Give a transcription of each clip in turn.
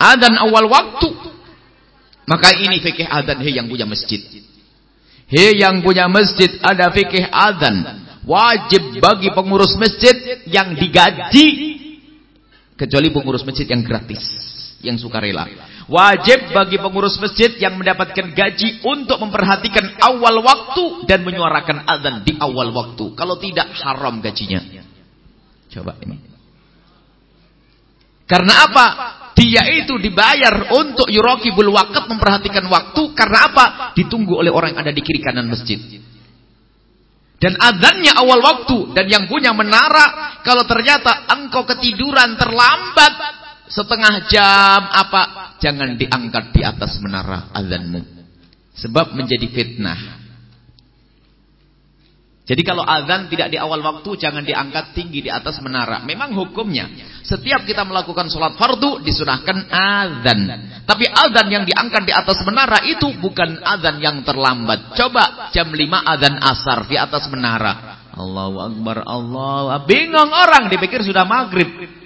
adzan awal waktu. Maka ini fikih adzan hei yang punya masjid. Hei yang punya masjid ada fikih adzan. Wajib bagi pengurus masjid yang digaji kecuali pengurus masjid yang gratis, yang sukarela. Wajib bagi pengurus masjid yang mendapatkan gaji untuk memperhatikan awal waktu dan menyuarakan azan di awal waktu. Kalau tidak haram gajinya. Coba ini. Karena apa? Dia itu dibayar untuk yurakibul waqt memperhatikan waktu. Karena apa? Ditunggu oleh orang yang ada di kiri kanan masjid. Dan azannya awal waktu. Dan yang punya menara kalau ternyata engkau ketiduran terlambat setengah jam apa? Jangan diangkat di atas menara azanmu. Sebab menjadi fitnah. Jadi kalau azan tidak di awal waktu jangan diangkat tinggi di atas menara. Memang hukumnya setiap kita melakukan sholat fardu disunahkan azan tapi azan yang diangkat di atas menara itu bukan azan yang terlambat coba jam 5 azan asar di atas menara Allahu Akbar Allah bingung orang dipikir sudah maghrib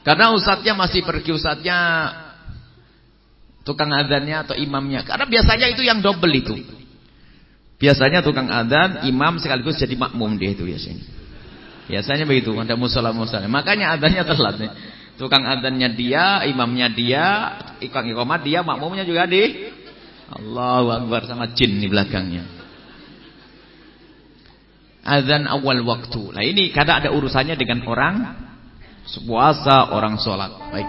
Karena ustadznya masih pergi ustadznya tukang adzannya atau imamnya. Karena biasanya itu yang double itu. Biasanya tukang adzan, imam sekaligus jadi makmum dia itu biasanya. Biasanya begitu, ada musola-musola. Makanya adzannya telat nih. Tukang adzannya dia, imamnya dia, ikang ikomat dia, makmumnya juga di Allahu Akbar sama jin di belakangnya. Adzan awal waktu. Nah ini kadang ada urusannya dengan orang puasa orang sholat. Baik.